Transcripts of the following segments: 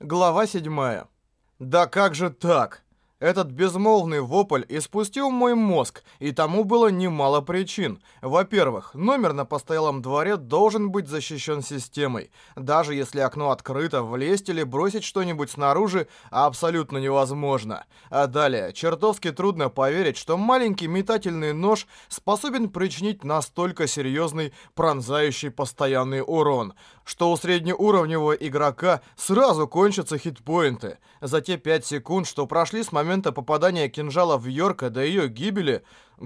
Глава 7. Да как же так? Этот безмолвный вопль испустил мой мозг, и тому было немало причин. Во-первых, номер на постоялом дворе должен быть защищен системой. Даже если окно открыто, влезть или бросить что-нибудь снаружи абсолютно невозможно. А далее, чертовски трудно поверить, что маленький метательный нож способен причинить настолько серьезный, пронзающий постоянный урон, что у среднеуровневого игрока сразу кончатся хитпоинты. За те 5 секунд, что прошли с момента попадания кинжала в Йорка до ее гибели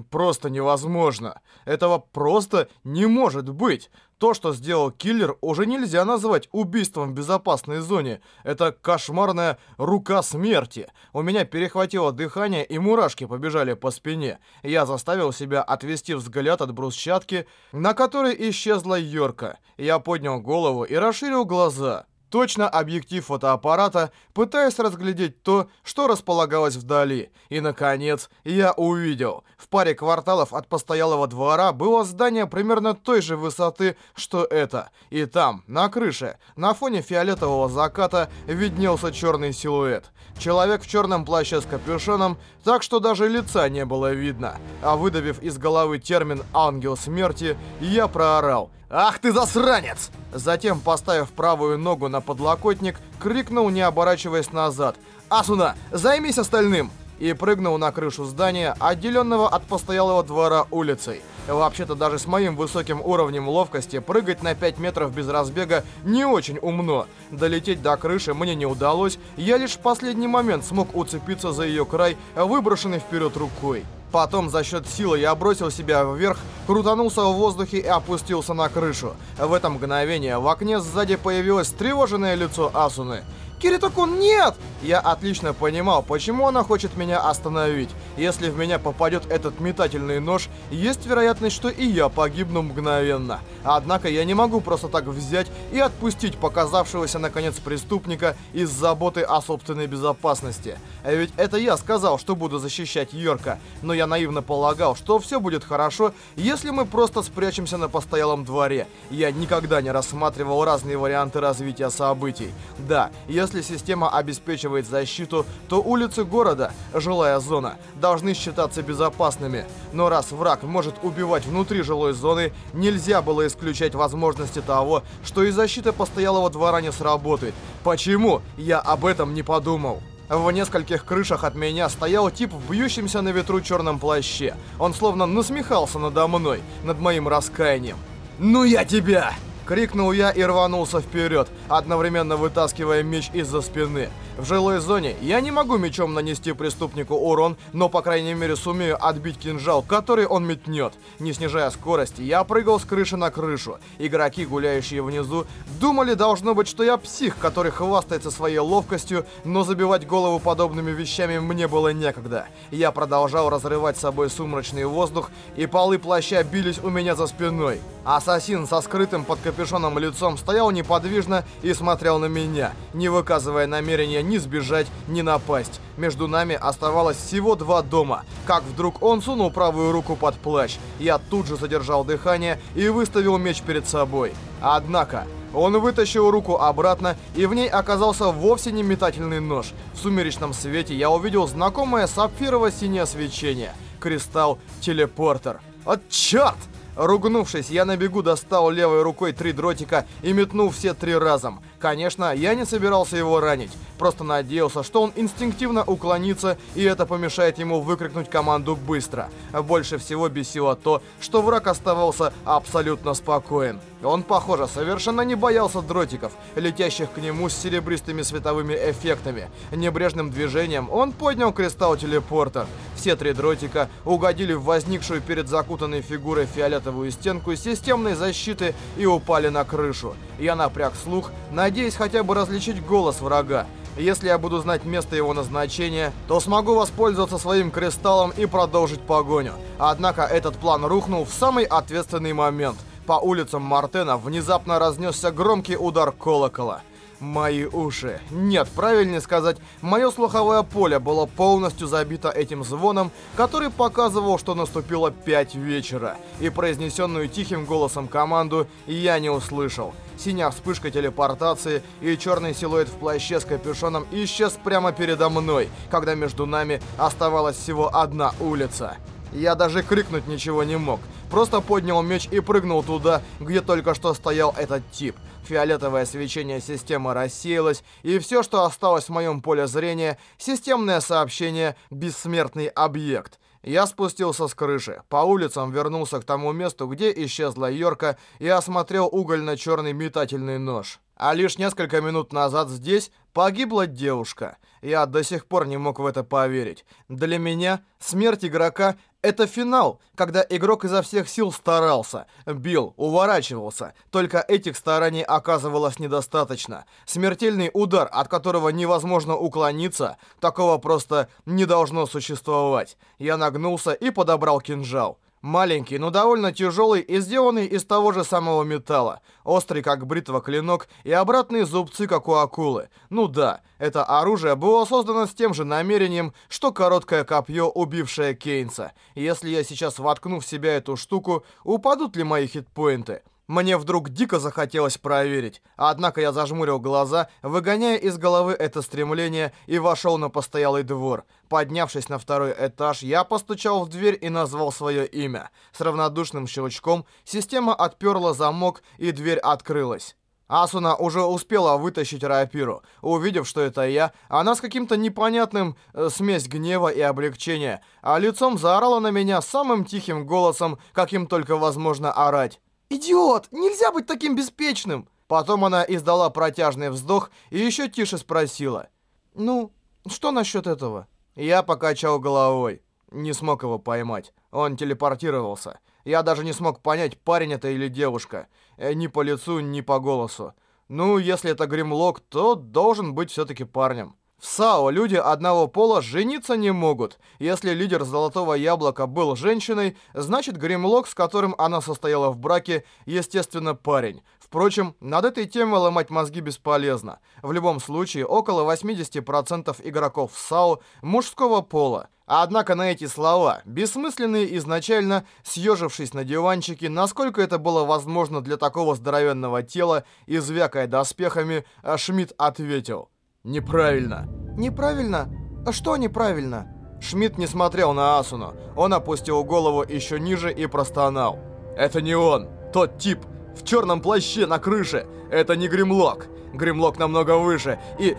просто невозможно. Этого просто не может быть. То, что сделал киллер, уже нельзя назвать убийством в безопасной зоне. Это кошмарная рука смерти. У меня перехватило дыхание и мурашки побежали по спине. Я заставил себя отвести взгляд от брусчатки, на которой исчезла Йорка. Я поднял голову и расширил глаза точно объектив фотоаппарата, пытаясь разглядеть то, что располагалось вдали. И, наконец, я увидел. В паре кварталов от постоялого двора было здание примерно той же высоты, что это. И там, на крыше, на фоне фиолетового заката, виднелся черный силуэт. Человек в черном плаще с капюшоном, так что даже лица не было видно. А выдавив из головы термин «ангел смерти», я проорал – «Ах ты засранец!» Затем, поставив правую ногу на подлокотник, крикнул, не оборачиваясь назад. «Асуна, займись остальным!» И прыгнул на крышу здания, отделенного от постоялого двора улицей. Вообще-то даже с моим высоким уровнем ловкости прыгать на 5 метров без разбега не очень умно. Долететь до крыши мне не удалось, я лишь в последний момент смог уцепиться за ее край, выброшенный вперед рукой. Потом за счет силы я бросил себя вверх, крутанулся в воздухе и опустился на крышу. В это мгновение в окне сзади появилось тревоженное лицо Асуны. «Киритокун, нет!» Я отлично понимал, почему она хочет меня остановить. Если в меня попадет этот метательный нож, есть вероятность, что и я погибну мгновенно. Однако я не могу просто так взять и отпустить показавшегося наконец преступника из заботы о собственной безопасности. А ведь это я сказал, что буду защищать Йорка, но я наивно полагал, что все будет хорошо, если мы просто спрячемся на постоялом дворе. Я никогда не рассматривал разные варианты развития событий. Да, если если система обеспечивает защиту, то улицы города, жилая зона, должны считаться безопасными. Но раз враг может убивать внутри жилой зоны, нельзя было исключать возможности того, что и защита постоялого двора не сработает. Почему я об этом не подумал? В нескольких крышах от меня стоял тип в бьющемся на ветру черном плаще. Он словно насмехался надо мной, над моим раскаянием. «Ну я тебя!» Крикнул я и рванулся вперед, одновременно вытаскивая меч из-за спины. В жилой зоне я не могу мечом нанести преступнику урон, но по крайней мере сумею отбить кинжал, который он метнет. Не снижая скорости, я прыгал с крыши на крышу. Игроки, гуляющие внизу, думали, должно быть, что я псих, который хвастается своей ловкостью, но забивать голову подобными вещами мне было некогда. Я продолжал разрывать собой сумрачный воздух, и полы плаща бились у меня за спиной. Ассасин со скрытым под капюшоном лицом стоял неподвижно и смотрел на меня, не выказывая намерения ни сбежать, ни напасть. Между нами оставалось всего два дома. Как вдруг он сунул правую руку под плащ. Я тут же задержал дыхание и выставил меч перед собой. Однако... Он вытащил руку обратно, и в ней оказался вовсе не метательный нож. В сумеречном свете я увидел знакомое сапфирово-синее свечение. Кристалл-телепортер. От черт! Ругнувшись, я на бегу достал левой рукой три дротика и метнул все три разом. Конечно, я не собирался его ранить, просто надеялся, что он инстинктивно уклонится, и это помешает ему выкрикнуть команду быстро. Больше всего бесило то, что враг оставался абсолютно спокоен. Он, похоже, совершенно не боялся дротиков, летящих к нему с серебристыми световыми эффектами. Небрежным движением он поднял кристалл-телепортер. Все три дротика угодили в возникшую перед закутанной фигурой фиолетовую стенку системной защиты и упали на крышу. Я напряг слух, надеясь хотя бы различить голос врага. Если я буду знать место его назначения, то смогу воспользоваться своим кристаллом и продолжить погоню. Однако этот план рухнул в самый ответственный момент. По улицам Мартена внезапно разнесся громкий удар колокола. Мои уши. Нет, правильнее сказать, мое слуховое поле было полностью забито этим звоном, который показывал, что наступило 5 вечера. И произнесенную тихим голосом команду я не услышал. Синяя вспышка телепортации и черный силуэт в плаще с капюшоном исчез прямо передо мной, когда между нами оставалась всего одна улица. Я даже крикнуть ничего не мог. Просто поднял меч и прыгнул туда, где только что стоял этот тип. Фиолетовое свечение системы рассеялось, и все, что осталось в моем поле зрения, системное сообщение «Бессмертный объект». Я спустился с крыши, по улицам вернулся к тому месту, где исчезла Йорка, и осмотрел угольно-черный метательный нож. А лишь несколько минут назад здесь погибла девушка. Я до сих пор не мог в это поверить. Для меня смерть игрока — это финал, когда игрок изо всех сил старался, бил, уворачивался. Только этих стараний оказывалось недостаточно. Смертельный удар, от которого невозможно уклониться, такого просто не должно существовать. Я нагнулся и подобрал кинжал. Маленький, но довольно тяжелый и сделанный из того же самого металла. Острый, как бритва клинок, и обратные зубцы, как у акулы. Ну да, это оружие было создано с тем же намерением, что короткое копье, убившее Кейнса. Если я сейчас воткну в себя эту штуку, упадут ли мои хитпоинты? Мне вдруг дико захотелось проверить, однако я зажмурил глаза, выгоняя из головы это стремление и вошел на постоялый двор. Поднявшись на второй этаж, я постучал в дверь и назвал свое имя. С равнодушным щелчком система отперла замок и дверь открылась. Асуна уже успела вытащить рапиру. Увидев, что это я, она с каким-то непонятным э, смесь гнева и облегчения, а лицом заорала на меня самым тихим голосом, каким только возможно орать. «Идиот! Нельзя быть таким беспечным!» Потом она издала протяжный вздох и еще тише спросила. «Ну, что насчет этого?» Я покачал головой. Не смог его поймать. Он телепортировался. Я даже не смог понять, парень это или девушка. Э, ни по лицу, ни по голосу. Ну, если это Гримлок, то должен быть все-таки парнем. В САО люди одного пола жениться не могут. Если лидер Золотого Яблока был женщиной, значит Гримлок, с которым она состояла в браке, естественно, парень. Впрочем, над этой темой ломать мозги бесполезно. В любом случае, около 80% игроков в САО мужского пола. Однако на эти слова, бессмысленные изначально, съежившись на диванчике, насколько это было возможно для такого здоровенного тела и звякая доспехами, Шмидт ответил – Неправильно. Неправильно? А что неправильно? Шмидт не смотрел на Асуну. Он опустил голову еще ниже и простонал. Это не он. Тот тип в черном плаще на крыше. Это не Гримлок. Гримлок намного выше. И...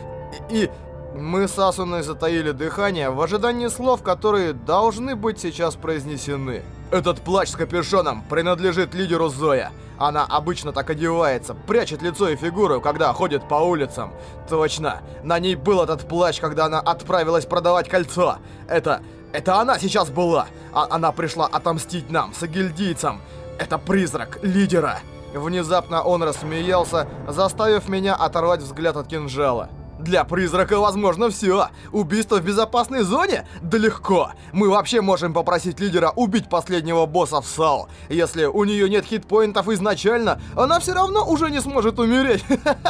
и... Мы с Асуной затаили дыхание в ожидании слов, которые должны быть сейчас произнесены. Этот плащ с капюшоном принадлежит лидеру Зоя. Она обычно так одевается, прячет лицо и фигуру, когда ходит по улицам. Точно, на ней был этот плащ, когда она отправилась продавать кольцо. Это... это она сейчас была. А она пришла отомстить нам, с гильдийцам. Это призрак лидера. Внезапно он рассмеялся, заставив меня оторвать взгляд от кинжала. Для призрака возможно все. Убийство в безопасной зоне? Да легко. Мы вообще можем попросить лидера убить последнего босса в САО. Если у нее нет хитпоинтов изначально, она все равно уже не сможет умереть.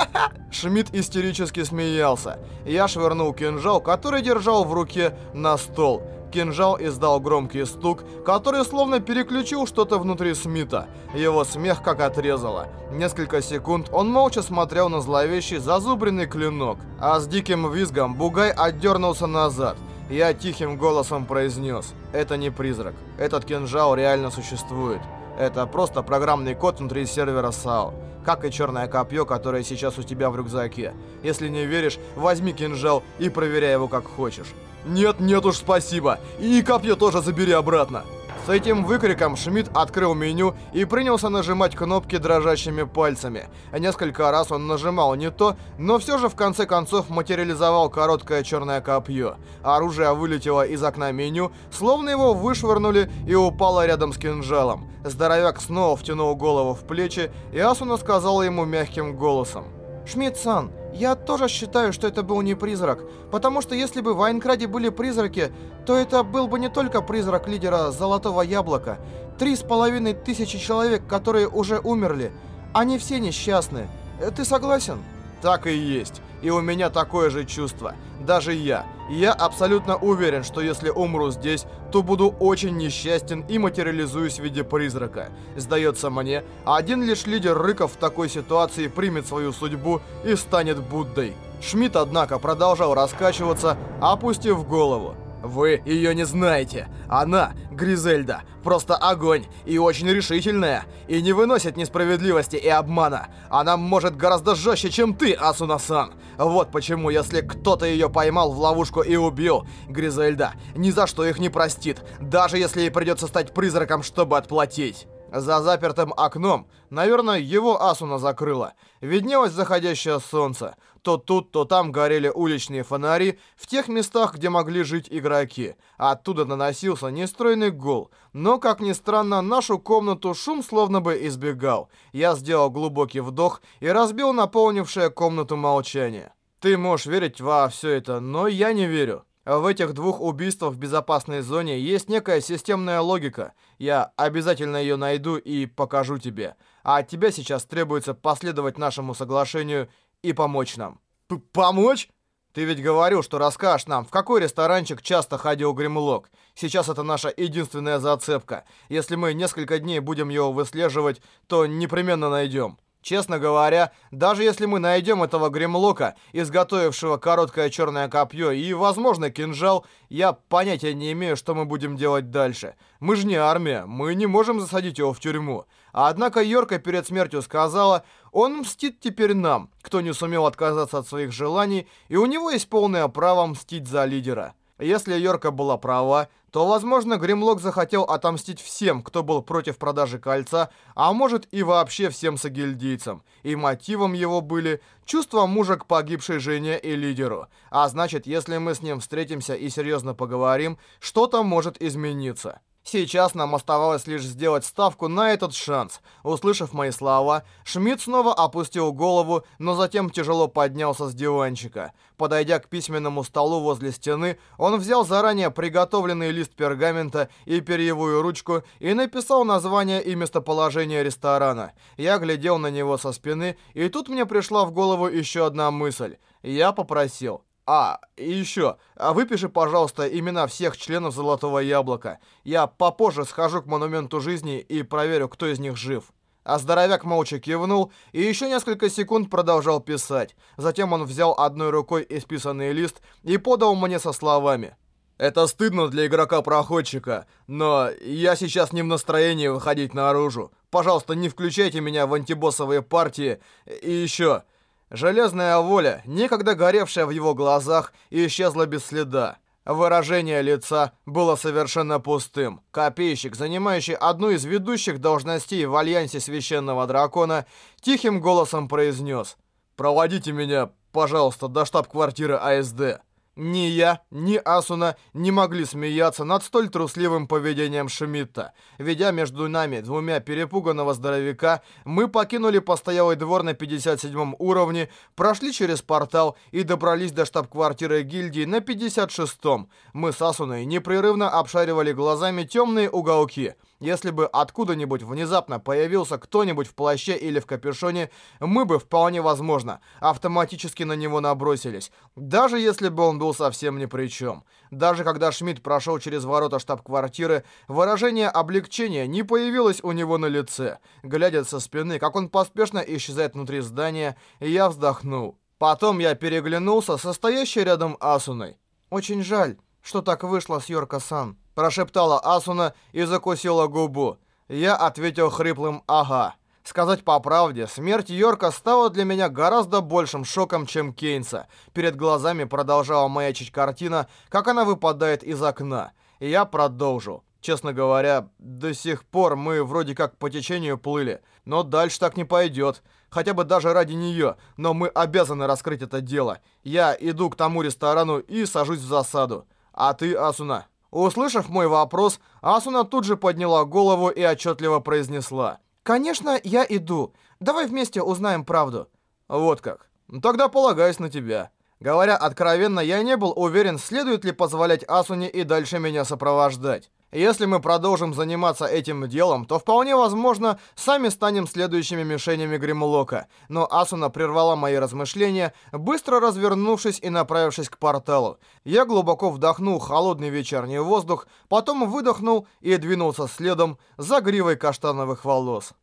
Шмидт истерически смеялся. Я швырнул кинжал, который держал в руке, на стол. Кинжал издал громкий стук, который словно переключил что-то внутри Смита. Его смех как отрезало. Несколько секунд он молча смотрел на зловещий зазубренный клинок, а с диким визгом Бугай отдернулся назад. Я тихим голосом произнес, это не призрак, этот кинжал реально существует. Это просто программный код внутри сервера САО. Как и черное копье, которое сейчас у тебя в рюкзаке. Если не веришь, возьми кинжал и проверяй его как хочешь. Нет, нет уж, спасибо. И копье тоже забери обратно. С этим выкриком Шмидт открыл меню и принялся нажимать кнопки дрожащими пальцами. Несколько раз он нажимал не то, но все же в конце концов материализовал короткое черное копье. Оружие вылетело из окна меню, словно его вышвырнули и упало рядом с кинжалом. Здоровяк снова втянул голову в плечи, и Асуна сказала ему мягким голосом. «Шмидт-сан, я тоже считаю, что это был не призрак, потому что если бы в Айнкраде были призраки, то это был бы не только призрак лидера Золотого Яблока. Три с половиной тысячи человек, которые уже умерли. Они все несчастны. Э, ты согласен? Так и есть. И у меня такое же чувство. Даже я. Я абсолютно уверен, что если умру здесь, то буду очень несчастен и материализуюсь в виде призрака. Сдается мне, один лишь лидер рыков в такой ситуации примет свою судьбу и станет Буддой. Шмидт, однако, продолжал раскачиваться, опустив голову. Вы ее не знаете. Она, Гризельда, просто огонь и очень решительная, и не выносит несправедливости и обмана. Она может гораздо жестче, чем ты, Асуна-сан. Вот почему, если кто-то ее поймал в ловушку и убил, Гризельда ни за что их не простит, даже если ей придется стать призраком, чтобы отплатить. За запертым окном, наверное, его Асуна закрыла, виднелось заходящее солнце. То тут, то там горели уличные фонари в тех местах, где могли жить игроки. Оттуда наносился нестройный гул. Но, как ни странно, нашу комнату шум словно бы избегал. Я сделал глубокий вдох и разбил наполнившее комнату молчание. Ты можешь верить во все это, но я не верю. В этих двух убийствах в безопасной зоне есть некая системная логика. Я обязательно ее найду и покажу тебе. А от тебя сейчас требуется последовать нашему соглашению и помочь нам. П помочь? Ты ведь говорил, что расскажешь нам, в какой ресторанчик часто ходил Гримлок. Сейчас это наша единственная зацепка. Если мы несколько дней будем его выслеживать, то непременно найдем. Честно говоря, даже если мы найдем этого гремлока, изготовившего короткое черное копье и, возможно, кинжал, я понятия не имею, что мы будем делать дальше. Мы же не армия, мы не можем засадить его в тюрьму. Однако Йорка перед смертью сказала, он мстит теперь нам, кто не сумел отказаться от своих желаний, и у него есть полное право мстить за лидера. Если Йорка была права, то, возможно, Гримлок захотел отомстить всем, кто был против продажи кольца, а может и вообще всем сагильдийцам. И мотивом его были чувства мужа к погибшей жене и лидеру. А значит, если мы с ним встретимся и серьезно поговорим, что-то может измениться. Сейчас нам оставалось лишь сделать ставку на этот шанс. Услышав мои слова, Шмидт снова опустил голову, но затем тяжело поднялся с диванчика. Подойдя к письменному столу возле стены, он взял заранее приготовленный лист пергамента и перьевую ручку и написал название и местоположение ресторана. Я глядел на него со спины, и тут мне пришла в голову еще одна мысль. Я попросил а, и еще, а выпиши, пожалуйста, имена всех членов Золотого Яблока. Я попозже схожу к Монументу Жизни и проверю, кто из них жив. А здоровяк молча кивнул и еще несколько секунд продолжал писать. Затем он взял одной рукой исписанный лист и подал мне со словами. «Это стыдно для игрока-проходчика, но я сейчас не в настроении выходить наружу. Пожалуйста, не включайте меня в антибоссовые партии. И еще, Железная воля, некогда горевшая в его глазах, исчезла без следа. Выражение лица было совершенно пустым. Копейщик, занимающий одну из ведущих должностей в Альянсе Священного Дракона, тихим голосом произнес «Проводите меня, пожалуйста, до штаб-квартиры АСД». Ни я, ни Асуна не могли смеяться над столь трусливым поведением Шмидта. Ведя между нами двумя перепуганного здоровяка, мы покинули постоялый двор на 57 уровне, прошли через портал и добрались до штаб-квартиры гильдии на 56-м. Мы с Асуной непрерывно обшаривали глазами темные уголки – если бы откуда-нибудь внезапно появился кто-нибудь в плаще или в капюшоне, мы бы, вполне возможно, автоматически на него набросились, даже если бы он был совсем ни при чем. Даже когда Шмидт прошел через ворота штаб-квартиры, выражение облегчения не появилось у него на лице. Глядя со спины, как он поспешно исчезает внутри здания, я вздохнул. Потом я переглянулся со стоящей рядом Асуной. «Очень жаль, что так вышло с Йорка-сан». Прошептала Асуна и закусила губу. Я ответил хриплым «ага». Сказать по правде, смерть Йорка стала для меня гораздо большим шоком, чем Кейнса. Перед глазами продолжала маячить картина, как она выпадает из окна. И я продолжил. Честно говоря, до сих пор мы вроде как по течению плыли. Но дальше так не пойдет. Хотя бы даже ради нее. Но мы обязаны раскрыть это дело. Я иду к тому ресторану и сажусь в засаду. А ты, Асуна, Услышав мой вопрос, Асуна тут же подняла голову и отчетливо произнесла. «Конечно, я иду. Давай вместе узнаем правду». «Вот как. Тогда полагаюсь на тебя». Говоря откровенно, я не был уверен, следует ли позволять Асуне и дальше меня сопровождать. Если мы продолжим заниматься этим делом, то вполне возможно, сами станем следующими мишенями Гримлока. Но Асуна прервала мои размышления, быстро развернувшись и направившись к порталу. Я глубоко вдохнул холодный вечерний воздух, потом выдохнул и двинулся следом за гривой каштановых волос.